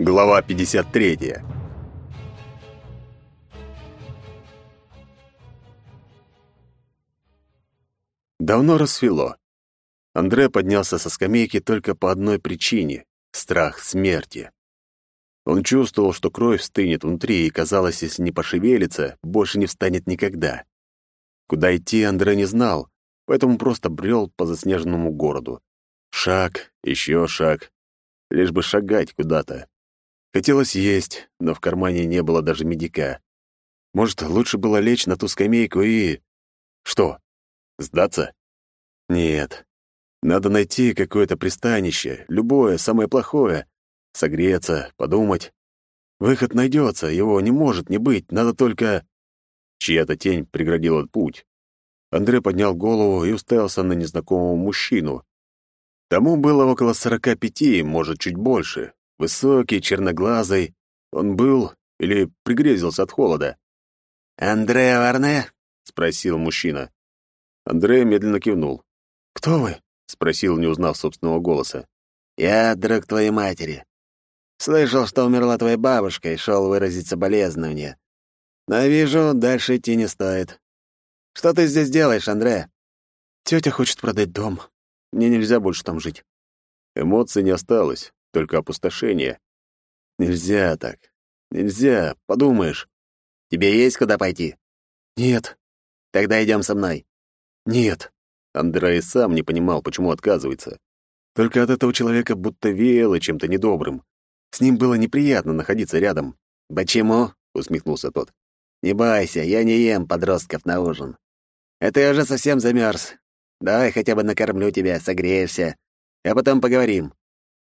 Глава 53. Давно рассвело. Андре поднялся со скамейки только по одной причине — страх смерти. Он чувствовал, что кровь стынет внутри, и, казалось, если не пошевелится, больше не встанет никогда. Куда идти Андре не знал, поэтому просто брел по заснеженному городу. Шаг, еще шаг, лишь бы шагать куда-то. Хотелось есть, но в кармане не было даже медика. Может, лучше было лечь на ту скамейку и... Что? Сдаться? Нет. Надо найти какое-то пристанище, любое, самое плохое. Согреться, подумать. Выход найдется, его не может не быть, надо только... Чья-то тень преградила путь. Андрей поднял голову и уставился на незнакомого мужчину. Тому было около сорока пяти, может, чуть больше. Высокий, черноглазый. Он был или пригрезился от холода. «Андреа Варне?» — спросил мужчина. Андрей медленно кивнул. «Кто вы?» — спросил, не узнав собственного голоса. «Я друг твоей матери. Слышал, что умерла твоя бабушка и шел выразить соболезнования. Но вижу, дальше идти не стоит. Что ты здесь делаешь, Андре?» «Тетя хочет продать дом. Мне нельзя больше там жить». Эмоций не осталось только опустошение. Нельзя так. Нельзя, подумаешь. Тебе есть куда пойти? Нет. Тогда идем со мной. Нет. Андрей сам не понимал, почему отказывается. Только от этого человека будто веяло чем-то недобрым. С ним было неприятно находиться рядом. «Почему?» — усмехнулся тот. «Не бойся, я не ем подростков на ужин. Это я уже совсем замерз. Давай хотя бы накормлю тебя, согреешься, а потом поговорим.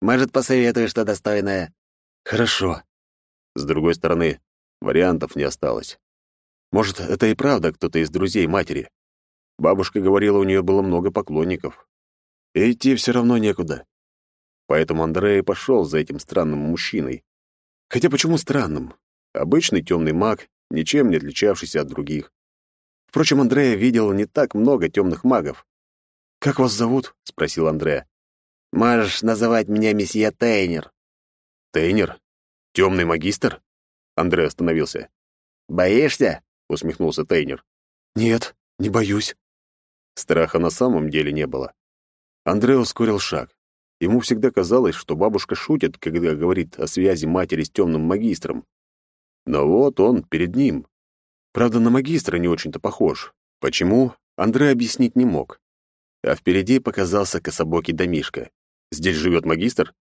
Может, посоветуешь что достойное?» «Хорошо». С другой стороны, вариантов не осталось. Может, это и правда кто-то из друзей матери. Бабушка говорила, у нее было много поклонников. И идти все равно некуда. Поэтому Андрей пошел за этим странным мужчиной. Хотя почему странным? Обычный темный маг, ничем не отличавшийся от других. Впрочем, Андрея видел не так много темных магов. «Как вас зовут?» — спросил Андрея. Можешь называть меня месье Тейнер». «Тейнер? Темный магистр?» Андрей остановился. «Боишься?» — усмехнулся Тейнер. «Нет, не боюсь». Страха на самом деле не было. Андрей ускорил шаг. Ему всегда казалось, что бабушка шутит, когда говорит о связи матери с темным магистром. Но вот он перед ним. Правда, на магистра не очень-то похож. Почему, Андрей объяснить не мог. А впереди показался кособокий домишка. Здесь живет магистр?»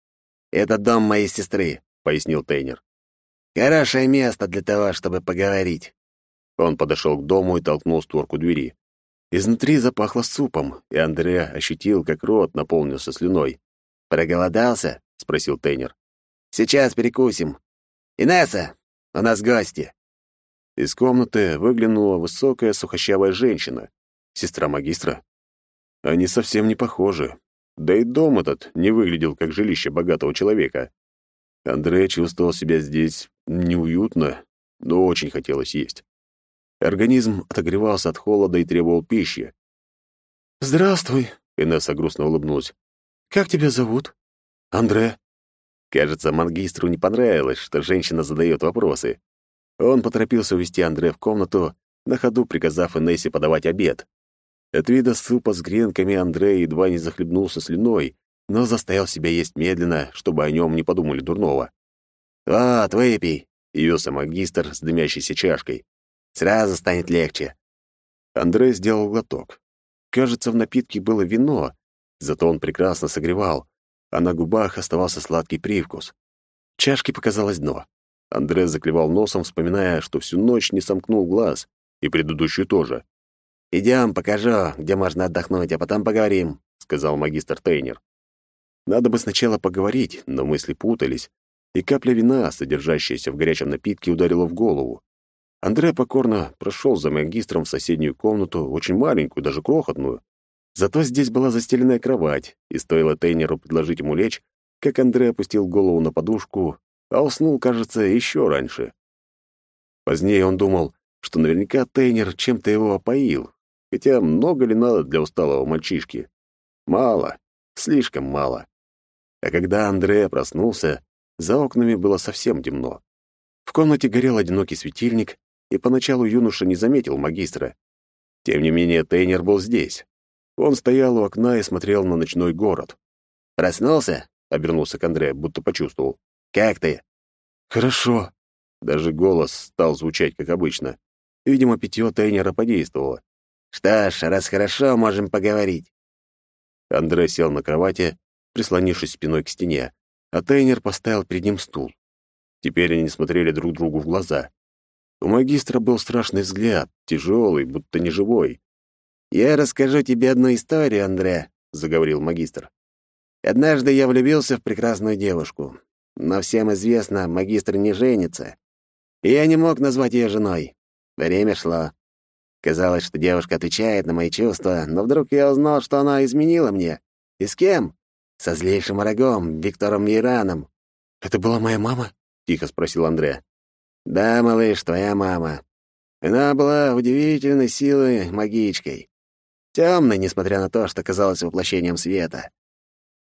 «Это дом моей сестры», — пояснил Тейнер. «Хорошее место для того, чтобы поговорить». Он подошел к дому и толкнул створку двери. Изнутри запахло супом, и Андреа ощутил, как рот наполнился слюной. «Проголодался?» — спросил Тейнер. «Сейчас перекусим. Инесса, у нас гости». Из комнаты выглянула высокая сухощавая женщина, сестра магистра. Они совсем не похожи, да и дом этот не выглядел как жилище богатого человека. Андрей чувствовал себя здесь неуютно, но очень хотелось есть. Организм отогревался от холода и требовал пищи. «Здравствуй», — Инесса грустно улыбнулась. «Как тебя зовут?» «Андре». Кажется, магистру не понравилось, что женщина задает вопросы. Он поторопился увести Андре в комнату, на ходу приказав Инессе подавать обед. От вида супа с гренками Андрей едва не захлебнулся слюной, но заставил себя есть медленно, чтобы о нем не подумали дурного. «Вот, выпей», — явился магистр с дымящейся чашкой. «Сразу станет легче». Андрей сделал глоток. Кажется, в напитке было вино, зато он прекрасно согревал, а на губах оставался сладкий привкус. Чашке показалось дно. Андрей заклевал носом, вспоминая, что всю ночь не сомкнул глаз, и предыдущую тоже. «Идем, покажу, где можно отдохнуть, а потом поговорим», — сказал магистр Тейнер. Надо бы сначала поговорить, но мысли путались, и капля вина, содержащаяся в горячем напитке, ударила в голову. Андрей покорно прошел за магистром в соседнюю комнату, очень маленькую, даже крохотную. Зато здесь была застеленная кровать, и стоило Тейнеру предложить ему лечь, как Андрей опустил голову на подушку, а уснул, кажется, еще раньше. Позднее он думал, что наверняка Тейнер чем-то его опоил, Хотя много ли надо для усталого мальчишки? Мало, слишком мало. А когда Андрея проснулся, За окнами было совсем темно. В комнате горел одинокий светильник, и поначалу юноша не заметил магистра. Тем не менее, Тейнер был здесь. Он стоял у окна и смотрел на ночной город. «Проснулся?» — обернулся к Андре, будто почувствовал. «Как ты?» «Хорошо». Даже голос стал звучать, как обычно. Видимо, питье Тейнера подействовало. «Что ж, раз хорошо, можем поговорить». Андре сел на кровати, прислонившись спиной к стене, а Тейнер поставил перед ним стул. Теперь они смотрели друг другу в глаза. У магистра был страшный взгляд, тяжелый, будто неживой. «Я расскажу тебе одну историю, Андре», — заговорил магистр. «Однажды я влюбился в прекрасную девушку. Но всем известно, магистр не женится. И я не мог назвать ее женой. Время шло. Казалось, что девушка отвечает на мои чувства, но вдруг я узнал, что она изменила мне. И с кем? Со злейшим врагом, Виктором Ираном. «Это была моя мама?» — тихо спросил Андре. «Да, малыш, твоя мама. Она была удивительной силой магичкой. Темной, несмотря на то, что казалась воплощением света.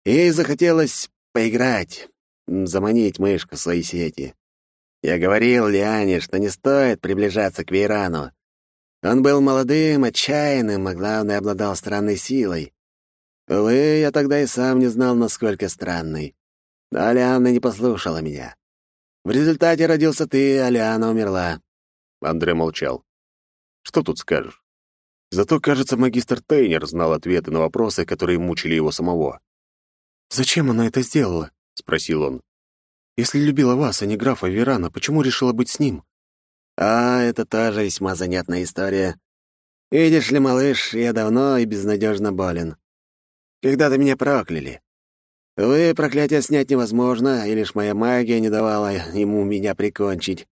Ей захотелось поиграть, заманить мышку в свои сети. Я говорил Лиане, что не стоит приближаться к Вейрану. Он был молодым, отчаянным, а главное, обладал странной силой. Увы, я тогда и сам не знал, насколько странный. Но Алиана не послушала меня. В результате родился ты, Алиана умерла. Андре молчал. Что тут скажешь? Зато, кажется, магистр Тейнер знал ответы на вопросы, которые мучили его самого. «Зачем она это сделала?» — спросил он. «Если любила вас, а не графа Верана, почему решила быть с ним?» «А, это тоже весьма занятная история. Видишь ли, малыш, я давно и безнадежно болен. Когда-то меня прокляли. Вы проклятие снять невозможно, и лишь моя магия не давала ему меня прикончить.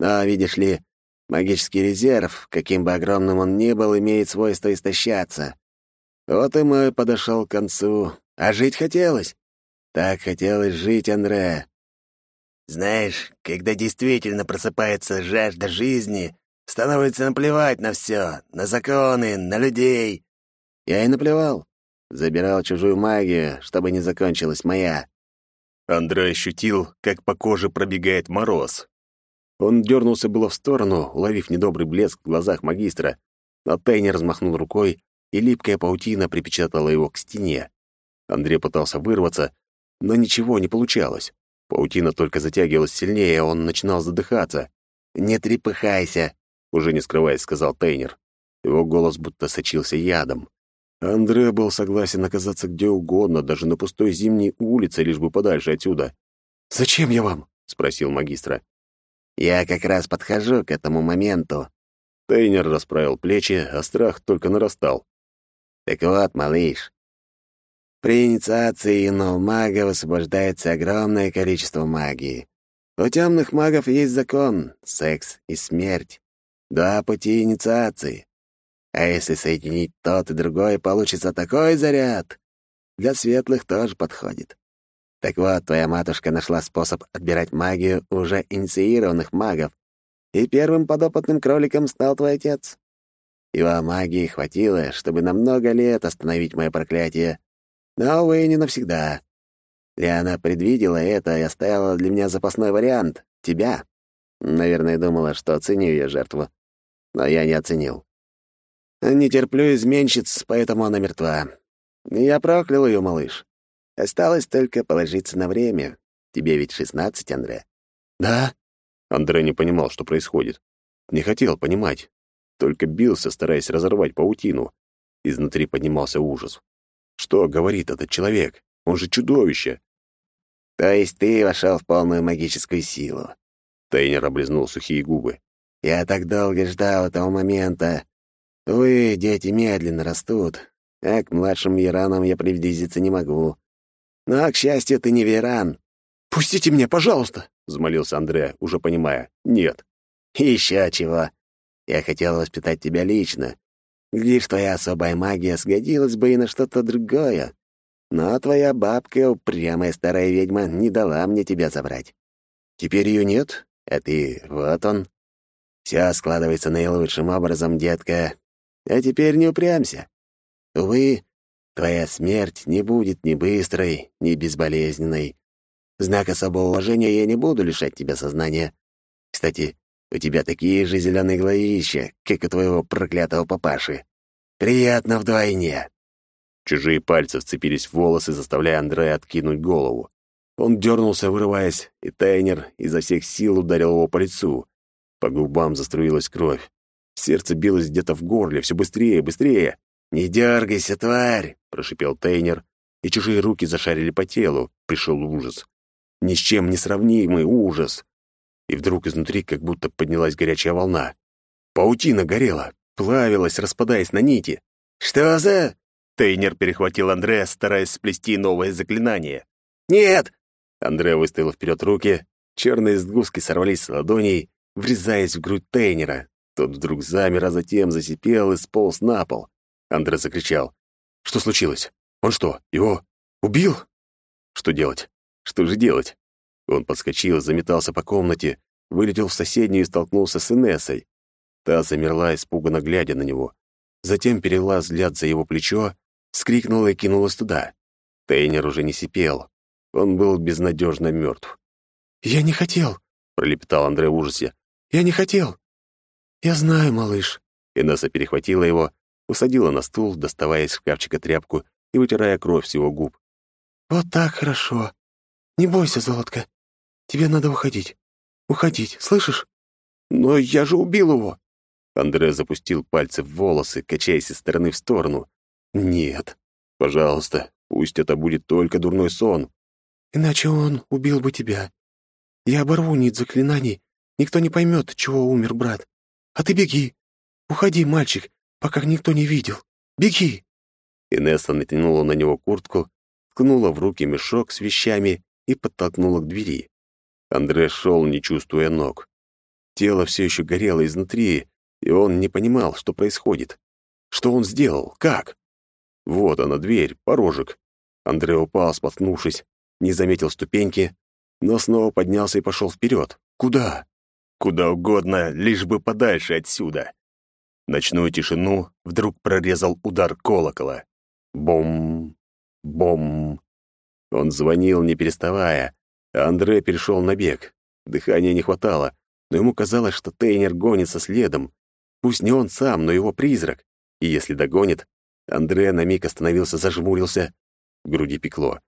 Но, видишь ли, магический резерв, каким бы огромным он ни был, имеет свойство истощаться. Вот и мой подошел к концу, а жить хотелось. Так хотелось жить, Андре. Знаешь, когда действительно просыпается жажда жизни, становится наплевать на все, на законы, на людей. Я и наплевал. Забирал чужую магию, чтобы не закончилась моя. Андрей ощутил, как по коже пробегает мороз. Он дернулся было в сторону, уловив недобрый блеск в глазах магистра, но Тайни размахнул рукой, и липкая паутина припечатала его к стене. Андрей пытался вырваться, но ничего не получалось. Паутина только затягивалась сильнее, он начинал задыхаться. «Не трепыхайся», — уже не скрываясь, сказал Тейнер. Его голос будто сочился ядом. Андре был согласен оказаться где угодно, даже на пустой зимней улице, лишь бы подальше отсюда. «Зачем я вам?» — спросил магистра. «Я как раз подхожу к этому моменту». Тейнер расправил плечи, а страх только нарастал. «Так вот, малыш, при инициации иного мага высвобождается огромное количество магии. У темных магов есть закон — секс и смерть. Два пути инициации. А если соединить тот и другой, получится такой заряд. Для светлых тоже подходит. Так вот, твоя матушка нашла способ отбирать магию уже инициированных магов, и первым подопытным кроликом стал твой отец. Его магии хватило, чтобы на много лет остановить мое проклятие, но, увы, не навсегда. Лиана предвидела это и оставила для меня запасной вариант — тебя. Наверное, думала, что оценю ее жертву. Но я не оценил. Не терплю изменщиц, поэтому она мертва. Я проклял ее, малыш. Осталось только положиться на время. Тебе ведь шестнадцать, Андре. Да? Андре не понимал, что происходит. Не хотел понимать. Только бился, стараясь разорвать паутину. Изнутри поднимался ужас. Что говорит этот человек? Он же чудовище. То есть ты вошел в полную магическую силу. Тейнер облизнул сухие губы. Я так долго ждал этого момента. Вы, дети, медленно растут, а к младшим Веранам я приблизиться не могу. Но, к счастью, ты не Веран. «Пустите меня, пожалуйста!» — взмолился Андре, уже понимая. «Нет». «Еще чего. Я хотел воспитать тебя лично. Глядишь, твоя особая магия сгодилась бы и на что-то другое. Но твоя бабка, упрямая старая ведьма, не дала мне тебя забрать. Теперь ее нет, а ты вот он. Все складывается наилучшим образом, детка. А теперь не упрямся. Увы, твоя смерть не будет ни быстрой, ни безболезненной. знак особого уважения я не буду лишать тебя сознания. Кстати, у тебя такие же зеленые глазища, как у твоего проклятого папаши. Приятно вдвойне». Чужие пальцы вцепились в волосы, заставляя Андрея откинуть голову. Он дернулся, вырываясь, и Тайнер изо всех сил ударил его по лицу. По губам заструилась кровь. Сердце билось где-то в горле, все быстрее, быстрее. «Не дергайся, тварь!» — прошипел Тейнер, и чужие руки зашарили по телу. Пришел ужас. Ни с чем не сравнимый ужас и вдруг изнутри как будто поднялась горячая волна. Паутина горела, плавилась, распадаясь на нити. «Что за...» Тейнер перехватил Андрея, стараясь сплести новое заклинание. «Нет!» Андре выставил вперед руки, черные сгустки сорвались с ладоней, врезаясь в грудь Тейнера. Тот вдруг замер, а затем засипел и сполз на пол. Андре закричал. «Что случилось? Он что, его убил?» «Что делать? Что же делать?» Он подскочил, заметался по комнате, вылетел в соседнюю и столкнулся с Инессой. Та замерла, испуганно глядя на него. Затем перела взгляд за его плечо, скрикнула и кинулась туда. Тейнер уже не сипел. Он был безнадежно мертв. «Я не хотел», — пролепетал Андрей в ужасе. «Я не хотел». «Я знаю, малыш». Инесса перехватила его, усадила на стул, доставая из шкафчика тряпку и вытирая кровь с его губ. «Вот так хорошо. Не бойся, золотко. Тебе надо уходить. Уходить, слышишь? Но я же убил его. Андре запустил пальцы в волосы, качаясь из стороны в сторону. Нет. Пожалуйста, пусть это будет только дурной сон. Иначе он убил бы тебя. Я оборву нить заклинаний. Никто не поймет, чего умер брат. А ты беги. Уходи, мальчик, пока никто не видел. Беги. Инесса натянула на него куртку, ткнула в руки мешок с вещами и подтолкнула к двери. Андре шел, не чувствуя ног. Тело все еще горело изнутри, и он не понимал, что происходит. Что он сделал? Как? Вот она, дверь, порожек. Андре упал, споткнувшись, не заметил ступеньки, но снова поднялся и пошел вперед. Куда? Куда угодно, лишь бы подальше отсюда. Ночную тишину вдруг прорезал удар колокола. Бом, бом. Он звонил, не переставая, Андре перешел на бег. Дыхания не хватало, но ему казалось, что Тейнер гонится следом. Пусть не он сам, но его призрак. И если догонит... Андре на миг остановился, зажмурился. В груди пекло.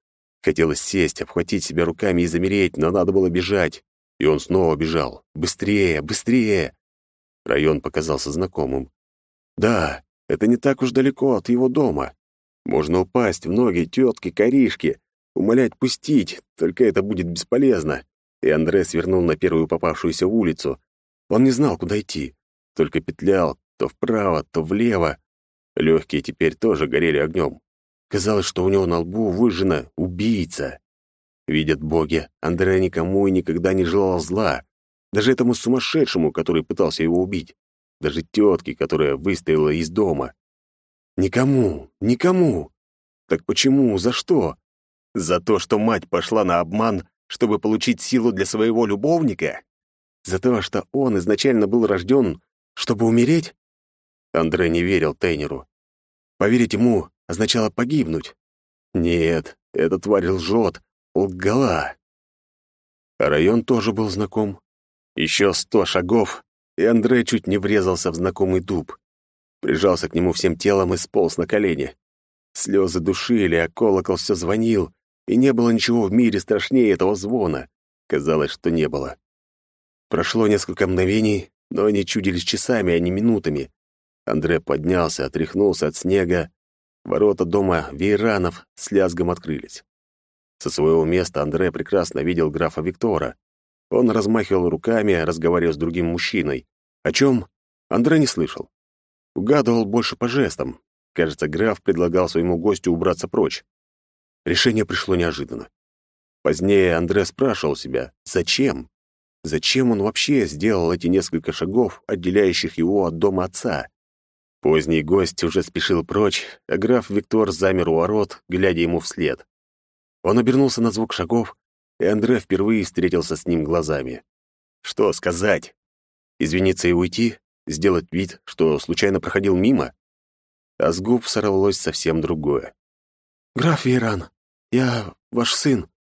Хотелось сесть, обхватить себя руками и замереть, но надо было бежать. И он снова бежал. Быстрее, быстрее! Район показался знакомым. Да, это не так уж далеко от его дома. Можно упасть в ноги тетки, коришки, Умолять пустить, только это будет бесполезно. И Андре свернул на первую попавшуюся улицу. Он не знал, куда идти. Только петлял то вправо, то влево. Легкие теперь тоже горели огнем. Казалось, что у него на лбу выжжена убийца. Видят боги, Андре никому и никогда не желал зла. Даже этому сумасшедшему, который пытался его убить. Даже тетке, которая выставила из дома. Никому, никому. Так почему, за что? За то, что мать пошла на обман, чтобы получить силу для своего любовника? За то, что он изначально был рожден, чтобы умереть? Андре не верил Тейнеру. Поверить ему означало погибнуть. Нет, эта тварь лжет, лгала. А район тоже был знаком. Еще сто шагов, и Андре чуть не врезался в знакомый дуб. Прижался к нему всем телом и сполз на колени. Слезы душили, а колокол все звонил, и не было ничего в мире страшнее этого звона. Казалось, что не было. Прошло несколько мгновений, но они чудились часами, а не минутами. Андре поднялся, отряхнулся от снега. Ворота дома Вейранов с лязгом открылись. Со своего места Андре прекрасно видел графа Виктора. Он размахивал руками, разговаривая с другим мужчиной. О чем? Андре не слышал. Угадывал больше по жестам. Кажется, граф предлагал своему гостю убраться прочь. Решение пришло неожиданно. Позднее Андре спрашивал себя, зачем? Зачем он вообще сделал эти несколько шагов, отделяющих его от дома отца? Поздний гость уже спешил прочь, а граф Виктор замер у ворот, глядя ему вслед. Он обернулся на звук шагов, и Андре впервые встретился с ним глазами. Что сказать? Извиниться и уйти? Сделать вид, что случайно проходил мимо? А с губ сорвалось совсем другое. «Граф Вейран, я ваш сын».